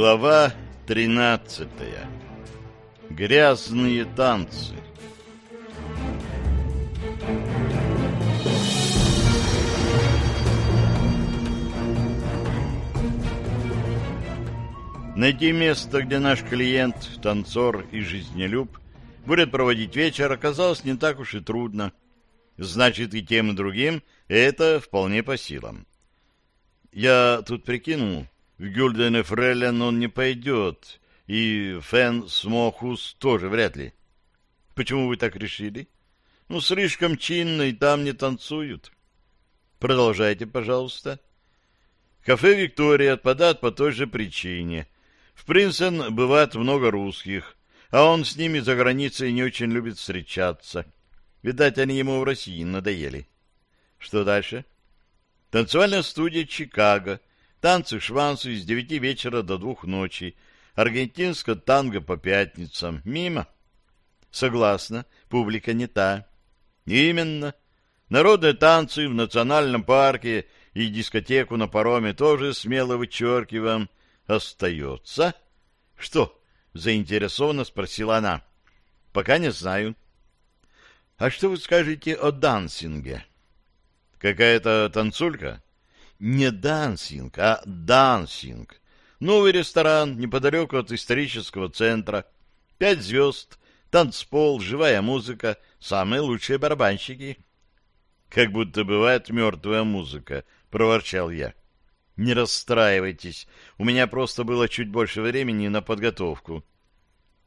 Глава 13. Грязные танцы. Найти место, где наш клиент, танцор и жизнелюб, будет проводить вечер, оказалось не так уж и трудно. Значит, и тем, и другим это вполне по силам. Я тут прикинул, в Гюльдене Фрелен он не пойдет, и Фен Смохус тоже вряд ли. Почему вы так решили? Ну, слишком чинно, и там не танцуют. Продолжайте, пожалуйста. Кафе «Виктория» отпадает по той же причине. В Принсен бывает много русских, а он с ними за границей не очень любит встречаться. Видать, они ему в России надоели. Что дальше? Танцевальная студия «Чикаго». Танцы-шванцы с девяти вечера до двух ночи. Аргентинское танго по пятницам. Мимо. Согласна, публика не та. Именно. Народные танцы в национальном парке и дискотеку на пароме тоже смело вычеркиваем. Остается? Что? Заинтересованно спросила она. Пока не знаю. А что вы скажете о дансинге? Какая-то танцулька? Не дансинг, а дансинг. Новый ресторан неподалеку от исторического центра. Пять звезд, танцпол, живая музыка, самые лучшие барабанщики. Как будто бывает мертвая музыка, проворчал я. Не расстраивайтесь, у меня просто было чуть больше времени на подготовку.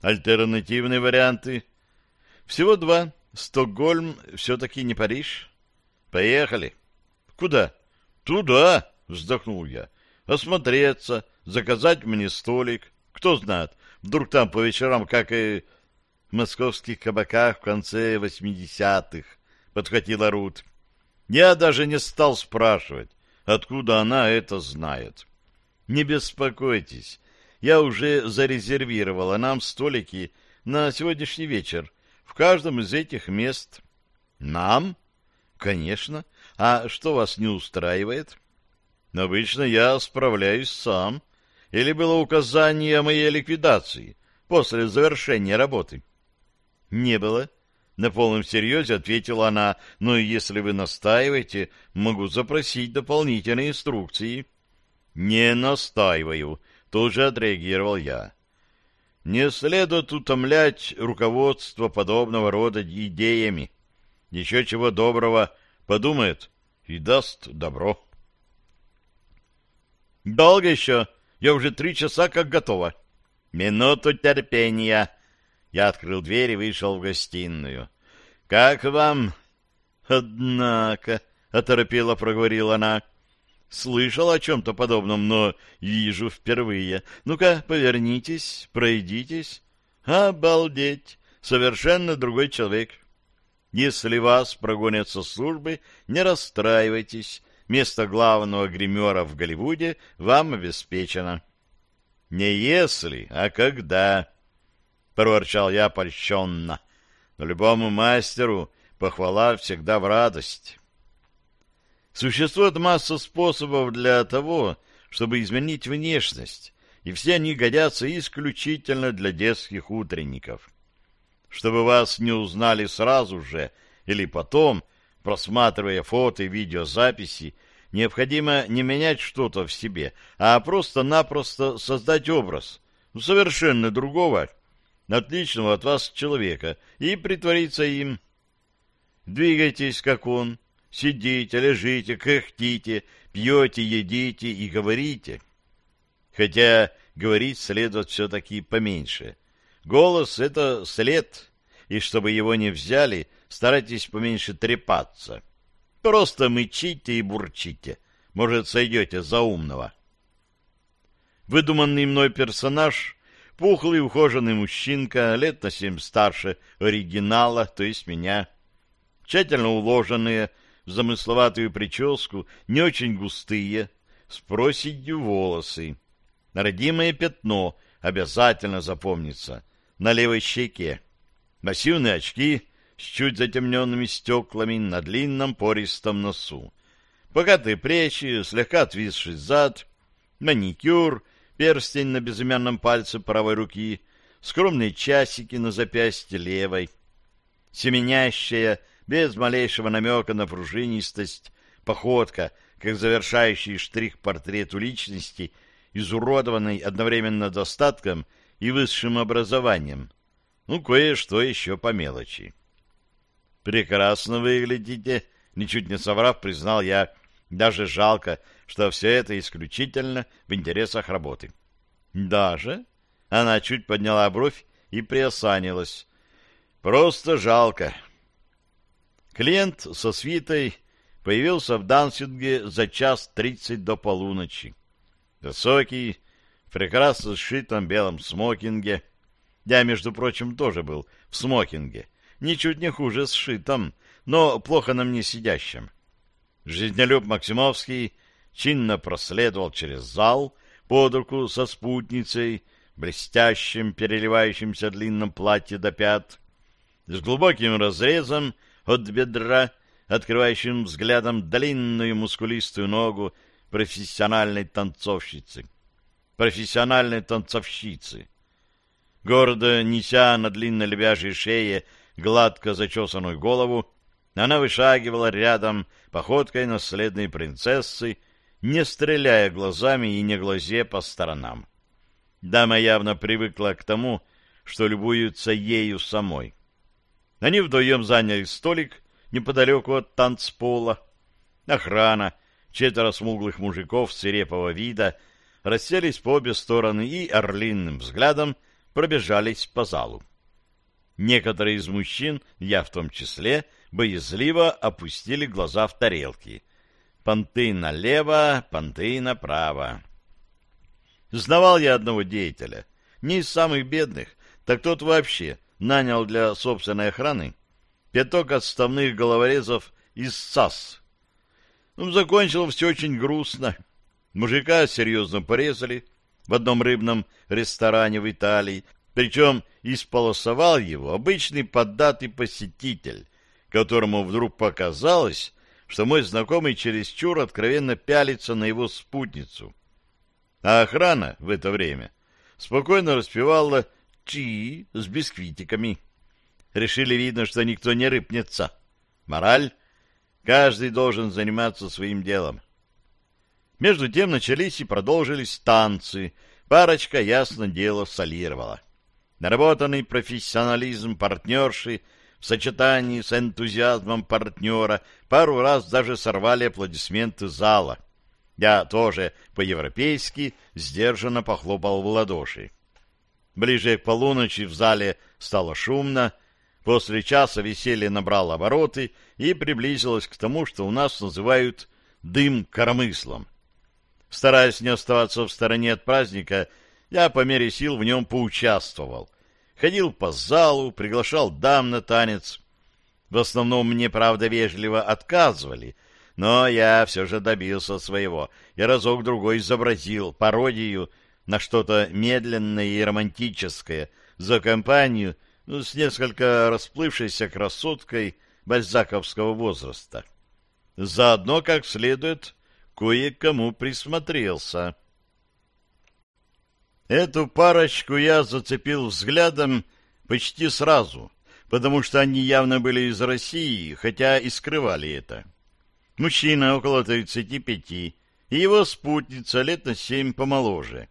Альтернативные варианты? Всего два. Стокгольм все-таки не Париж. Поехали. Куда? Туда, вздохнул я. Осмотреться, заказать мне столик. Кто знает, вдруг там по вечерам, как и в московских кабаках в конце восьмидесятых, подхватила Рут. Я даже не стал спрашивать, откуда она это знает. Не беспокойтесь, я уже зарезервировала нам столики на сегодняшний вечер в каждом из этих мест. Нам? Конечно. А что вас не устраивает? Обычно я справляюсь сам. Или было указание о моей ликвидации после завершения работы? Не было. На полном серьезе ответила она, но если вы настаиваете, могу запросить дополнительные инструкции. Не настаиваю, тут же отреагировал я. Не следует утомлять руководство подобного рода идеями. Еще чего доброго подумает и даст добро. Долго еще? Я уже три часа как готова. Минуту терпения. Я открыл дверь и вышел в гостиную. Как вам? Однако, оторопела проговорила она. Слышал о чем-то подобном, но вижу впервые. Ну-ка, повернитесь, пройдитесь. Обалдеть! Совершенно другой человек. Если вас прогонят со службы, не расстраивайтесь. Место главного гримера в Голливуде вам обеспечено. Не если, а когда, — проворчал я польщенно. Но любому мастеру похвала всегда в радость. Существует масса способов для того, чтобы изменить внешность, и все они годятся исключительно для детских утренников чтобы вас не узнали сразу же или потом, просматривая фото и видеозаписи, необходимо не менять что-то в себе, а просто-напросто создать образ совершенно другого, отличного от вас человека, и притвориться им. Двигайтесь, как он, сидите, лежите, кряхтите, пьете, едите и говорите. Хотя говорить следует все-таки поменьше. Голос — это след, и чтобы его не взяли, старайтесь поменьше трепаться. Просто мычите и бурчите. Может, сойдете за умного. Выдуманный мной персонаж — пухлый ухоженный мужчинка, лет на семь старше оригинала, то есть меня. Тщательно уложенные, в замысловатую прическу, не очень густые, с проседью волосы. Родимое пятно обязательно запомнится на левой щеке. Массивные очки с чуть затемненными стеклами на длинном пористом носу. Богатые плечи, слегка отвисший зад, маникюр, перстень на безымянном пальце правой руки, скромные часики на запястье левой, семенящая, без малейшего намека на пружинистость, походка, как завершающий штрих портрету личности, изуродованной одновременно достатком и высшим образованием. Ну, кое-что еще по мелочи. «Прекрасно выглядите», — ничуть не соврав, признал я. «Даже жалко, что все это исключительно в интересах работы». «Даже?» — она чуть подняла бровь и приосанилась. «Просто жалко». Клиент со свитой появился в Дансинге за час тридцать до полуночи. Высокий, в прекрасно сшитом белом смокинге. Я, между прочим, тоже был в смокинге. Ничуть не хуже сшитом, но плохо на мне сидящим. Жизнелюб Максимовский чинно проследовал через зал под руку со спутницей, блестящим, переливающимся длинном платье до пят, с глубоким разрезом от бедра, открывающим взглядом длинную мускулистую ногу профессиональной танцовщицы. Профессиональной танцовщицы. Гордо неся на длинной лебяжьей шее гладко зачесанную голову, она вышагивала рядом походкой наследной принцессы, не стреляя глазами и не глазе по сторонам. Дама явно привыкла к тому, что любуются ею самой. Они вдвоем заняли столик неподалеку от танцпола. Охрана, четверо смуглых мужиков свирепого вида, расселись по обе стороны и орлиным взглядом пробежались по залу. Некоторые из мужчин, я в том числе, боязливо опустили глаза в тарелки. Понты налево, понты направо. Знавал я одного деятеля, не из самых бедных, так тот вообще нанял для собственной охраны пяток отставных головорезов из САС. Ну, закончил все очень грустно. Мужика серьезно порезали в одном рыбном ресторане в Италии, причем исполосовал его обычный поддатый посетитель, которому вдруг показалось, что мой знакомый чересчур откровенно пялится на его спутницу. А охрана в это время спокойно распевала «Чи» с бисквитиками. Решили, видно, что никто не рыпнется. Мораль — каждый должен заниматься своим делом. Между тем начались и продолжились танцы. Парочка, ясно дело, солировала. Наработанный профессионализм партнерши в сочетании с энтузиазмом партнера пару раз даже сорвали аплодисменты зала. Я тоже по-европейски сдержанно похлопал в ладоши. Ближе к полуночи в зале стало шумно, после часа веселье набрало обороты и приблизилось к тому, что у нас называют «дым коромыслом». Стараясь не оставаться в стороне от праздника, я по мере сил в нем поучаствовал. Ходил по залу, приглашал дам на танец. В основном мне, правда, вежливо отказывали, но я все же добился своего и разок-другой изобразил пародию на что-то медленное и романтическое за компанию ну, с несколько расплывшейся красоткой бальзаковского возраста. Заодно, как следует, кое-кому присмотрелся. Эту парочку я зацепил взглядом почти сразу, потому что они явно были из России, хотя и скрывали это. Мужчина около 35, и его спутница лет на семь помоложе.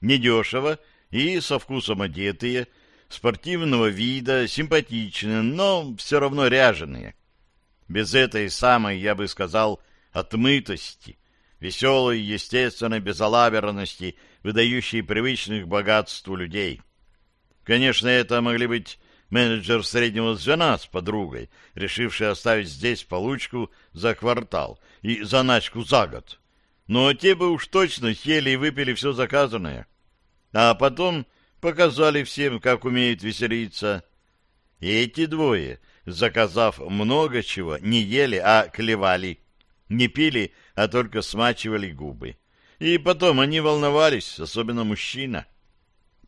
Недешево и со вкусом одетые, спортивного вида, симпатичные, но все равно ряженые. Без этой самой, я бы сказал, отмытости, веселой, естественной безалаберности выдающий привычных богатству людей. Конечно, это могли быть менеджер среднего звена с подругой, решивший оставить здесь получку за квартал и заначку за год. Но те бы уж точно съели и выпили все заказанное. А потом показали всем, как умеют веселиться. И эти двое, заказав много чего, не ели, а клевали. Не пили, а только смачивали губы. И потом они волновались, особенно мужчина.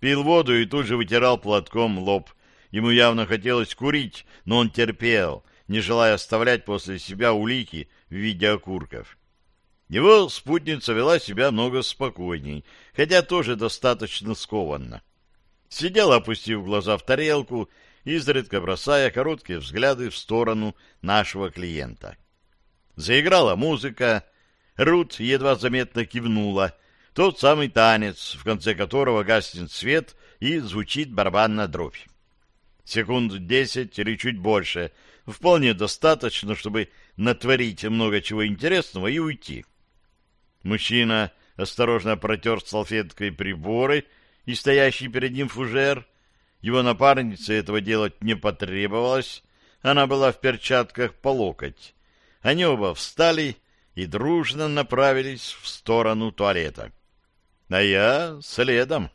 Пил воду и тут же вытирал платком лоб. Ему явно хотелось курить, но он терпел, не желая оставлять после себя улики в виде окурков. Его спутница вела себя много спокойней, хотя тоже достаточно скованно. Сидела, опустив глаза в тарелку, изредка бросая короткие взгляды в сторону нашего клиента. Заиграла музыка, Рут едва заметно кивнула, тот самый танец, в конце которого гаснет свет и звучит барабанная дробь. Секунд десять или чуть больше, вполне достаточно, чтобы натворить много чего интересного и уйти. Мужчина осторожно протер салфеткой приборы и стоящий перед ним фужер. Его напарнице этого делать не потребовалось, она была в перчатках по локоть. Они оба встали и дружно направились в сторону туалета. А я следом.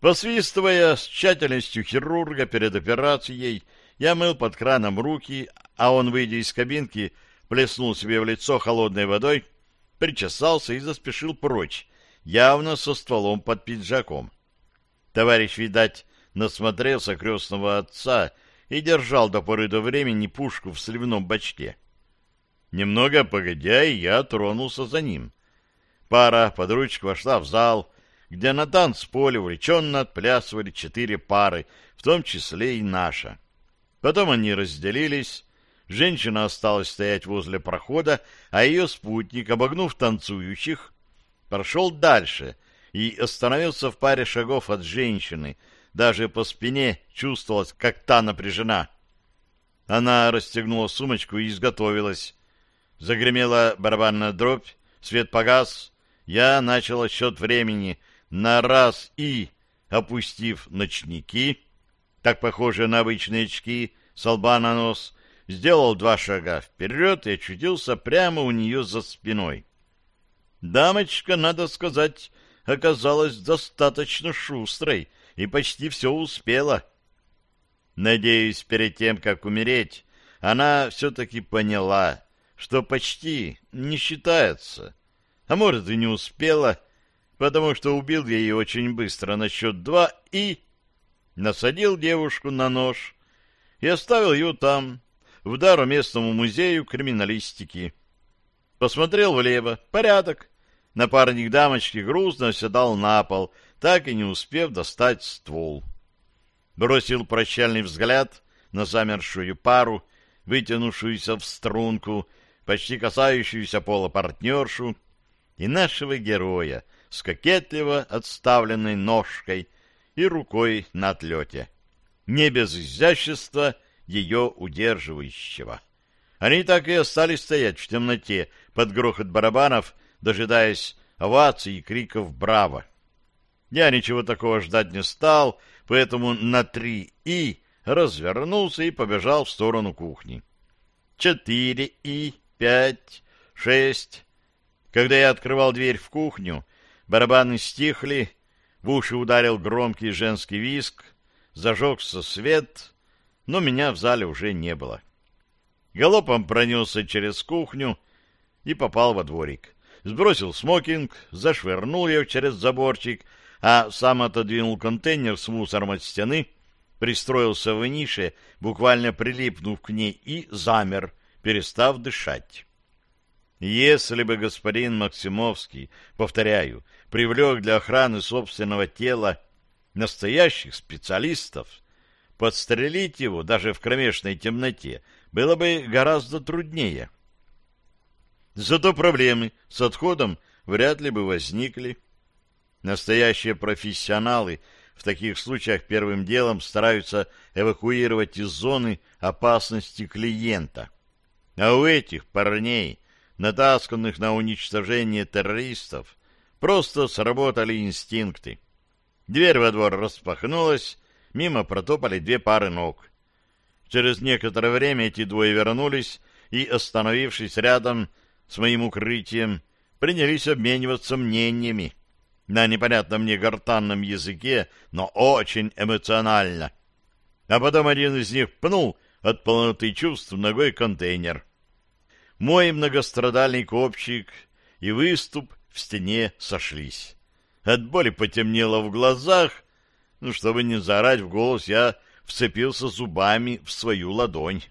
Посвистывая с тщательностью хирурга перед операцией, я мыл под краном руки, а он, выйдя из кабинки, плеснул себе в лицо холодной водой, причесался и заспешил прочь, явно со стволом под пиджаком. Товарищ, видать, насмотрелся крестного отца и держал до поры до времени пушку в сливном бачке. Немного погодя, я тронулся за ним. Пара под ручку вошла в зал, где на танцполе увлеченно отплясывали четыре пары, в том числе и наша. Потом они разделились, женщина осталась стоять возле прохода, а ее спутник, обогнув танцующих, прошел дальше и остановился в паре шагов от женщины, даже по спине чувствовалось, как та напряжена. Она расстегнула сумочку и изготовилась. Загремела барабанная дробь, свет погас. Я начал отсчет времени на раз и, опустив ночники, так похожие на обычные очки, с лба на нос, сделал два шага вперед и очутился прямо у нее за спиной. Дамочка, надо сказать, оказалась достаточно шустрой и почти все успела. Надеюсь, перед тем, как умереть, она все-таки поняла, что почти не считается. А может, и не успела, потому что убил я ее очень быстро на счет два и... Насадил девушку на нож и оставил ее там, в дару местному музею криминалистики. Посмотрел влево. Порядок. Напарник дамочки грустно оседал на пол, так и не успев достать ствол. Бросил прощальный взгляд на замершую пару, вытянувшуюся в струнку, почти касающуюся пола партнершу, и нашего героя с кокетливо отставленной ножкой и рукой на отлете. Не без изящества ее удерживающего. Они так и остались стоять в темноте под грохот барабанов, дожидаясь оваций и криков «Браво!». Я ничего такого ждать не стал, поэтому на три «и» развернулся и побежал в сторону кухни. Четыре «и», пять, шесть. Когда я открывал дверь в кухню, барабаны стихли, в уши ударил громкий женский виск, зажегся свет, но меня в зале уже не было. Галопом пронесся через кухню и попал во дворик. Сбросил смокинг, зашвырнул ее через заборчик, а сам отодвинул контейнер с мусором от стены, пристроился в нише, буквально прилипнув к ней, и замер, перестав дышать. Если бы господин Максимовский, повторяю, привлек для охраны собственного тела настоящих специалистов, подстрелить его даже в кромешной темноте было бы гораздо труднее. Зато проблемы с отходом вряд ли бы возникли. Настоящие профессионалы в таких случаях первым делом стараются эвакуировать из зоны опасности клиента. А у этих парней, натасканных на уничтожение террористов, просто сработали инстинкты. Дверь во двор распахнулась, мимо протопали две пары ног. Через некоторое время эти двое вернулись и, остановившись рядом с моим укрытием, принялись обмениваться мнениями на непонятном мне гортанном языке, но очень эмоционально. А потом один из них пнул от полноты чувств ногой контейнер. Мой многострадальный копчик и выступ в стене сошлись. От боли потемнело в глазах, ну, чтобы не заорать в голос, я вцепился зубами в свою ладонь.